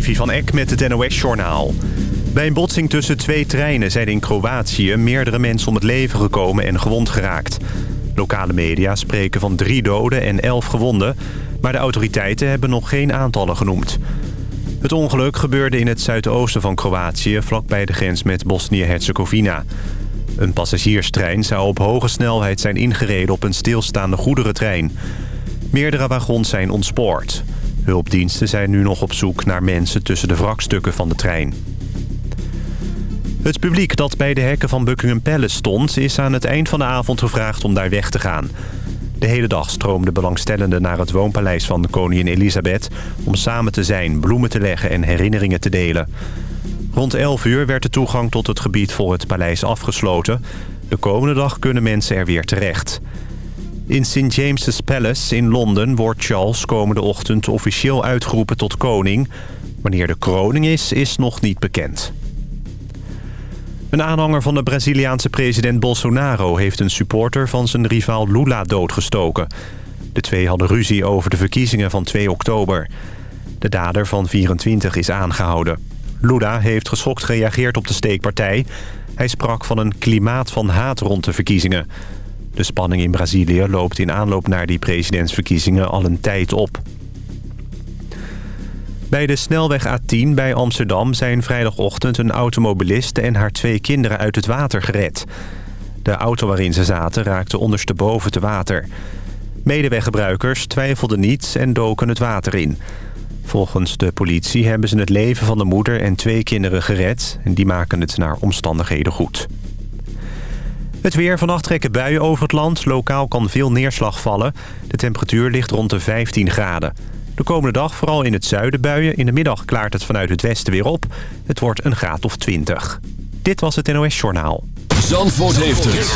Levi van Eck met het NOS-journaal. Bij een botsing tussen twee treinen zijn in Kroatië meerdere mensen om het leven gekomen en gewond geraakt. Lokale media spreken van drie doden en elf gewonden, maar de autoriteiten hebben nog geen aantallen genoemd. Het ongeluk gebeurde in het zuidoosten van Kroatië, vlakbij de grens met Bosnië-Herzegovina. Een passagierstrein zou op hoge snelheid zijn ingereden op een stilstaande goederentrein. Meerdere wagons zijn ontspoord. Hulpdiensten zijn nu nog op zoek naar mensen tussen de wrakstukken van de trein. Het publiek dat bij de hekken van Buckingham Palace stond... is aan het eind van de avond gevraagd om daar weg te gaan. De hele dag stroomden belangstellenden naar het woonpaleis van koningin Elisabeth... om samen te zijn, bloemen te leggen en herinneringen te delen. Rond 11 uur werd de toegang tot het gebied voor het paleis afgesloten. De komende dag kunnen mensen er weer terecht. In St. James's Palace in Londen wordt Charles komende ochtend officieel uitgeroepen tot koning. Wanneer de kroning is, is nog niet bekend. Een aanhanger van de Braziliaanse president Bolsonaro... heeft een supporter van zijn rivaal Lula doodgestoken. De twee hadden ruzie over de verkiezingen van 2 oktober. De dader van 24 is aangehouden. Lula heeft geschokt gereageerd op de steekpartij. Hij sprak van een klimaat van haat rond de verkiezingen. De spanning in Brazilië loopt in aanloop naar die presidentsverkiezingen al een tijd op. Bij de snelweg A10 bij Amsterdam zijn vrijdagochtend een automobilist en haar twee kinderen uit het water gered. De auto waarin ze zaten raakte ondersteboven te water. Medeweggebruikers twijfelden niet en doken het water in. Volgens de politie hebben ze het leven van de moeder en twee kinderen gered... en die maken het naar omstandigheden goed. Het weer. Vannacht trekken buien over het land. Lokaal kan veel neerslag vallen. De temperatuur ligt rond de 15 graden. De komende dag vooral in het zuiden buien. In de middag klaart het vanuit het westen weer op. Het wordt een graad of 20. Dit was het NOS Journaal. Zandvoort heeft het.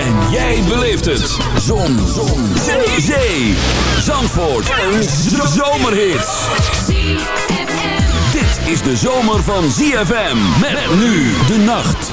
En jij beleeft het. Zon. Zon. Zee. Zee. Zandvoort. Een zomerhit. Dit is de zomer van ZFM. Met nu de nacht.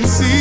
can see.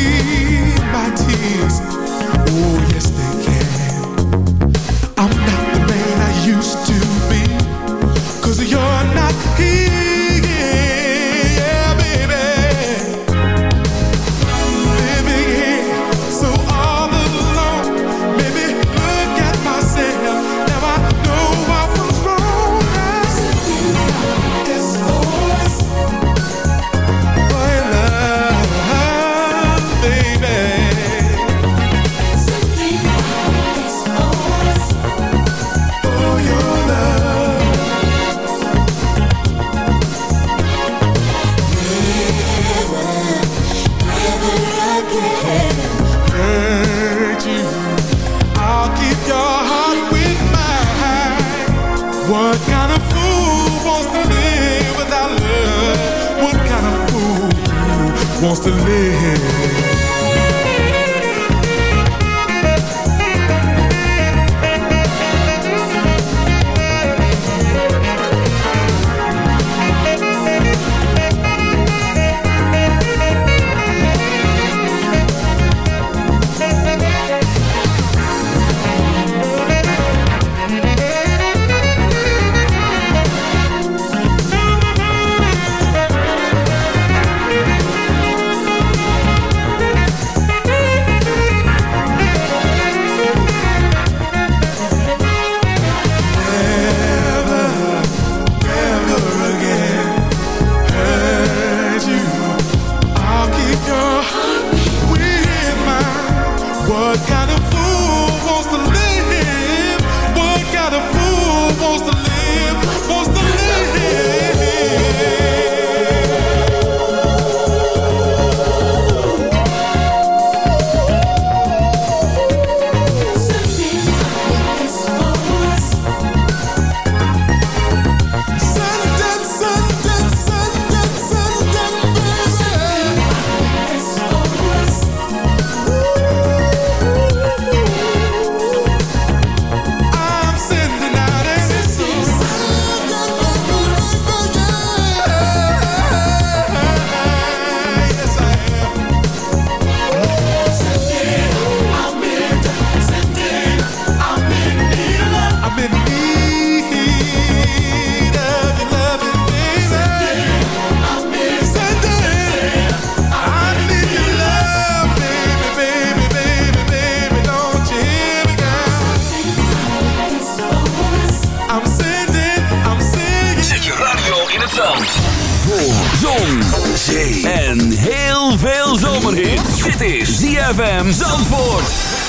veel zomerhit. Dit is ZFM Zandvoort.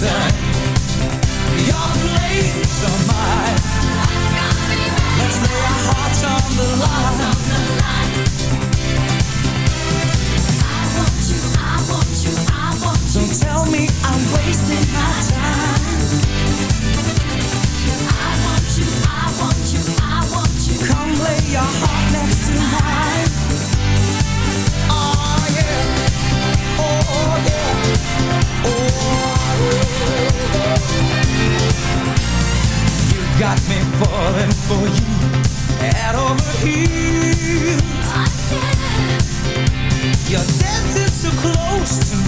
reason Your place or mine. Let's lay our hearts on the line. I want you, I want you, I want you So tell me I'm wasting my time. got me falling for you head over heels. Oh, yeah. You're dancing so close to me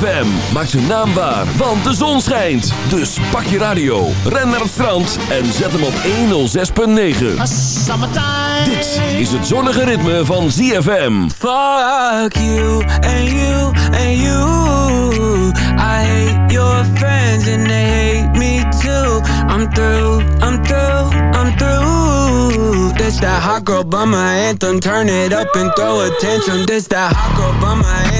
ZFM maakt zijn naam waar, want de zon schijnt. Dus pak je radio, ren naar het strand en zet hem op 106.9. Dit is het zonnige ritme van ZFM. Fuck you and you and you. I hate your friends and they hate me too. I'm through, I'm through, I'm through. This that hot girl bummer anthem. Turn it up and throw a tantrum. This that hot girl bummer anthem.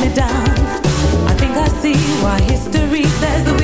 Me down. I think I see why history says the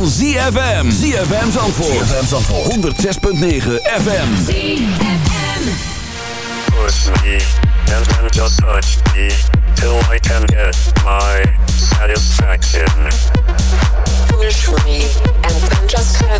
van ZFM. ZFM Zandvoort. ZFM Zandvoort. 106.9 FM. ZFM. Push me, and then just touch me, till I can get my satisfaction. Push me, and then just touch